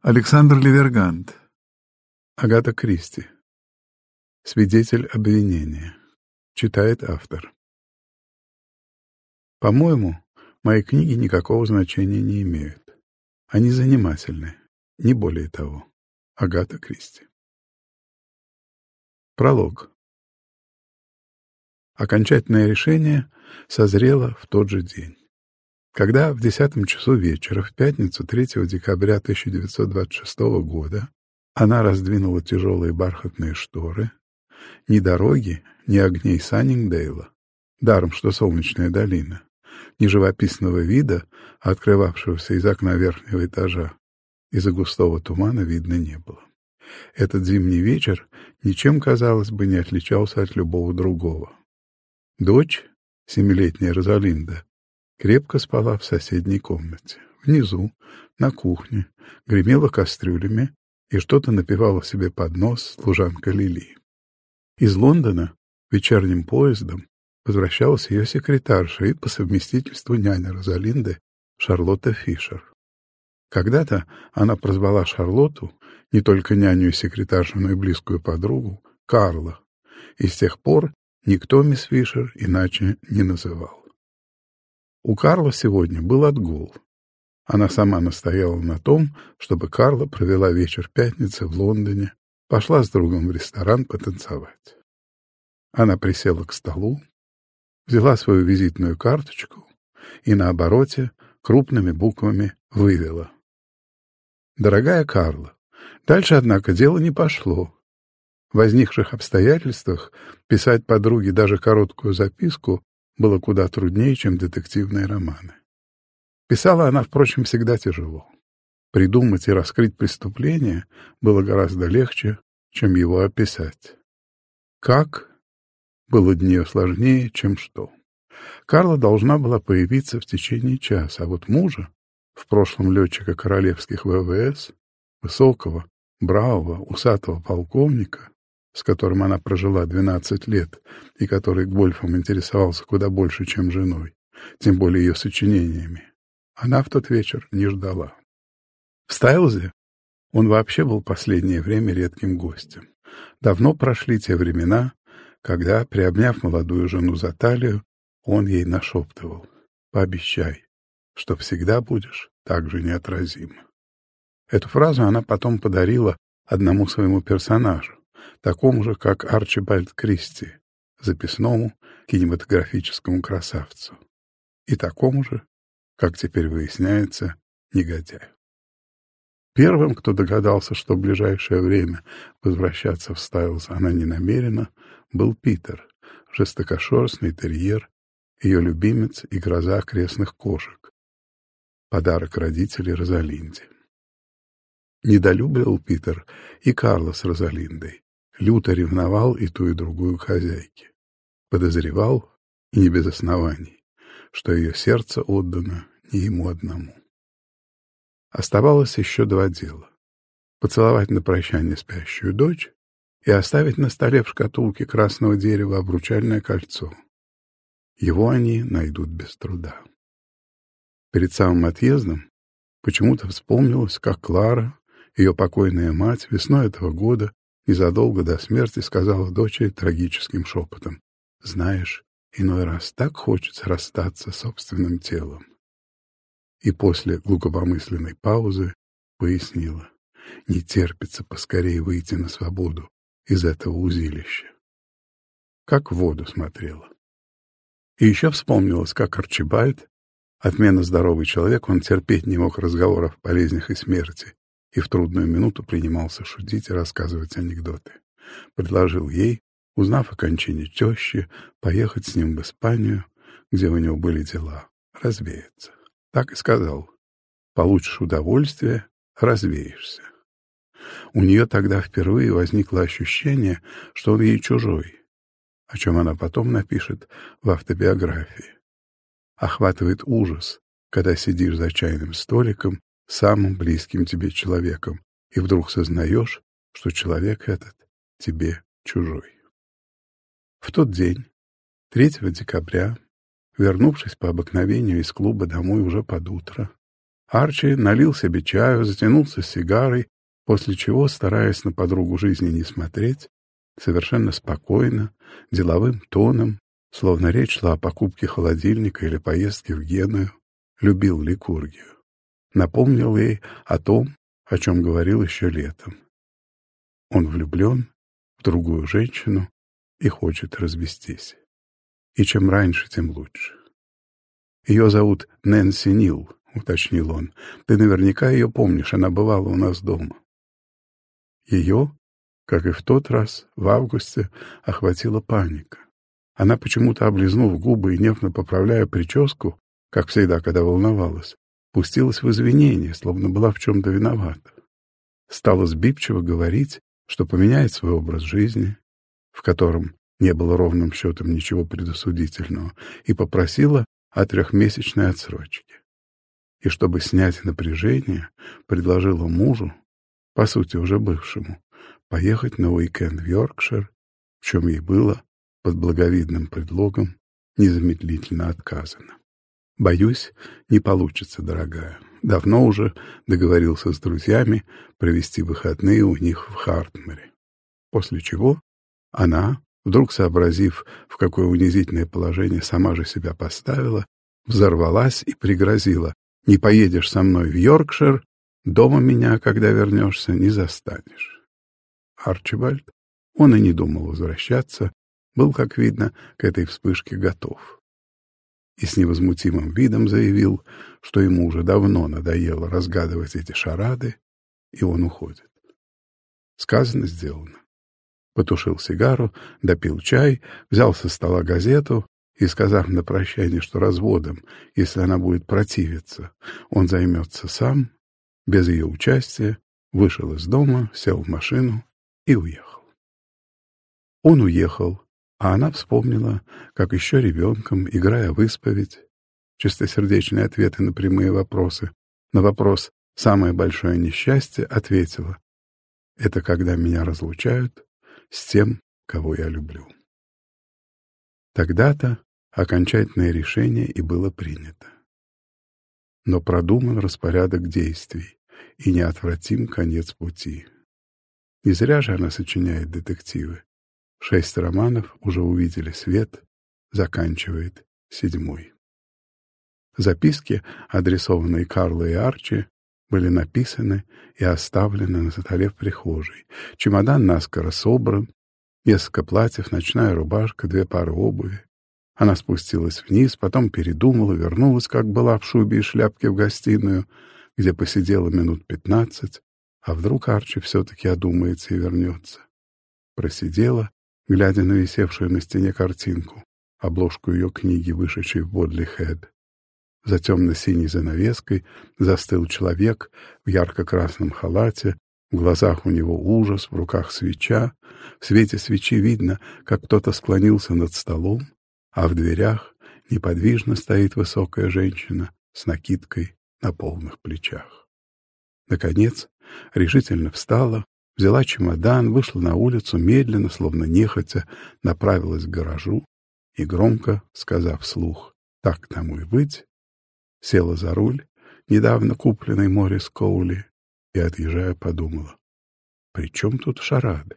Александр Ливергант. Агата Кристи. Свидетель обвинения. Читает автор. По-моему, мои книги никакого значения не имеют. Они занимательны, не более того. Агата Кристи. Пролог. Окончательное решение созрело в тот же день. Когда в десятом часу вечера, в пятницу 3 декабря 1926 года, она раздвинула тяжелые бархатные шторы, ни дороги, ни огней Саннингдейла, даром что солнечная долина, ни живописного вида, открывавшегося из окна верхнего этажа, из-за густого тумана видно не было. Этот зимний вечер ничем, казалось бы, не отличался от любого другого. Дочь, семилетняя Розалинда, крепко спала в соседней комнате. Внизу, на кухне, гремела кастрюлями и что-то напевала себе под нос служанка Лили. Из Лондона вечерним поездом возвращалась ее секретарша и по совместительству няня Розалинды Шарлотта Фишер. Когда-то она прозвала Шарлотту, не только няню и секретаршу, но и близкую подругу, Карла, и с тех пор никто мисс Фишер иначе не называл. У Карла сегодня был отгул. Она сама настояла на том, чтобы Карла провела вечер пятницы в Лондоне, пошла с другом в ресторан потанцевать. Она присела к столу, взяла свою визитную карточку и на обороте крупными буквами вывела. «Дорогая Карла, дальше, однако, дело не пошло. В возникших обстоятельствах писать подруге даже короткую записку было куда труднее, чем детективные романы. Писала она, впрочем, всегда тяжело. Придумать и раскрыть преступление было гораздо легче, чем его описать. Как было для нее сложнее, чем что. Карла должна была появиться в течение часа, а вот мужа, в прошлом летчика королевских ВВС, высокого, бравого, усатого полковника, с которым она прожила 12 лет и который Гольфом интересовался куда больше, чем женой, тем более ее сочинениями, она в тот вечер не ждала. В Стайлзе он вообще был последнее время редким гостем. Давно прошли те времена, когда, приобняв молодую жену за талию, он ей нашептывал «Пообещай, что всегда будешь так же неотразим». Эту фразу она потом подарила одному своему персонажу, такому же, как Арчибальд Кристи, записному кинематографическому красавцу, и такому же, как теперь выясняется, негодяю. Первым, кто догадался, что в ближайшее время возвращаться в Стайлз она не намерена, был Питер, жестокошерстный терьер, ее любимец и гроза крестных кошек. Подарок родителей Розалинде. Недолюбливал Питер и Карла с Розалиндой, люто ревновал и ту, и другую хозяйки. Подозревал, и не без оснований, что ее сердце отдано не ему одному. Оставалось еще два дела. Поцеловать на прощание спящую дочь и оставить на столе в шкатулке красного дерева обручальное кольцо. Его они найдут без труда. Перед самым отъездом почему-то вспомнилось, как Клара, ее покойная мать, весной этого года незадолго до смерти сказала дочери трагическим шепотом. «Знаешь, иной раз так хочется расстаться собственным телом». И после глубокомысленной паузы пояснила. Не терпится поскорее выйти на свободу из этого узилища. Как в воду смотрела. И еще вспомнилось, как Арчибальд, отменно здоровый человек, он терпеть не мог разговоров о болезнях и смерти, и в трудную минуту принимался шутить и рассказывать анекдоты. Предложил ей, узнав о кончине тещи, поехать с ним в Испанию, где у него были дела, развеяться. Так и сказал. Получишь удовольствие, развеешься. У нее тогда впервые возникло ощущение, что он ей чужой, о чем она потом напишет в автобиографии. Охватывает ужас, когда сидишь за чайным столиком самым близким тебе человеком, и вдруг сознаешь, что человек этот тебе чужой. В тот день, 3 декабря, вернувшись по обыкновению из клуба домой уже под утро, Арчи налил себе чаю, затянулся сигарой, после чего, стараясь на подругу жизни не смотреть, совершенно спокойно, деловым тоном, словно речь шла о покупке холодильника или поездке в Геную, любил Ликургию. Напомнил ей о том, о чем говорил еще летом. Он влюблен в другую женщину и хочет развестись. И чем раньше, тем лучше. Ее зовут Нэнси Нил, — уточнил он. «Ты наверняка ее помнишь, она бывала у нас дома». Ее, как и в тот раз, в августе, охватила паника. Она, почему-то облизнув губы и нервно поправляя прическу, как всегда, когда волновалась, пустилась в извинения, словно была в чем-то виновата. Стала сбивчиво говорить, что поменяет свой образ жизни, в котором не было ровным счетом ничего предосудительного, и попросила о трехмесячной отсрочке и, чтобы снять напряжение, предложила мужу, по сути уже бывшему, поехать на уикенд в Йоркшир, в чем ей было, под благовидным предлогом, незамедлительно отказано. «Боюсь, не получится, дорогая. Давно уже договорился с друзьями провести выходные у них в Хартмере. После чего она, вдруг сообразив, в какое унизительное положение сама же себя поставила, взорвалась и пригрозила не поедешь со мной в Йоркшир, дома меня, когда вернешься, не застанешь. Арчибальд, он и не думал возвращаться, был, как видно, к этой вспышке готов. И с невозмутимым видом заявил, что ему уже давно надоело разгадывать эти шарады, и он уходит. Сказано, сделано. Потушил сигару, допил чай, взял со стола газету и, сказав на прощание, что разводом, если она будет противиться, он займется сам, без ее участия, вышел из дома, сел в машину и уехал. Он уехал, а она вспомнила, как еще ребенком, играя в исповедь, чистосердечные ответы на прямые вопросы, на вопрос «самое большое несчастье» ответила «это когда меня разлучают с тем, кого я люблю». Тогда-то окончательное решение и было принято. Но продуман распорядок действий и неотвратим конец пути. Не зря же она сочиняет детективы. Шесть романов уже увидели свет, заканчивает седьмой. Записки, адресованные Карлу и Арчи, были написаны и оставлены на столе в прихожей. Чемодан наскоро собран, несколько платьев, ночная рубашка, две пары обуви. Она спустилась вниз, потом передумала, вернулась, как была в шубе и шляпке в гостиную, где посидела минут пятнадцать, а вдруг Арчи все-таки одумается и вернется. Просидела, глядя на висевшую на стене картинку, обложку ее книги, вышедшей в Бодли Хэд. За темно-синей занавеской застыл человек в ярко-красном халате, в глазах у него ужас, в руках свеча. В свете свечи видно, как кто-то склонился над столом, а в дверях неподвижно стоит высокая женщина с накидкой на полных плечах. Наконец, решительно встала, взяла чемодан, вышла на улицу, медленно, словно нехотя, направилась к гаражу и, громко сказав вслух «так тому и быть», села за руль, недавно купленный Морис Коули, и, отъезжая, подумала «при чем тут шарады?»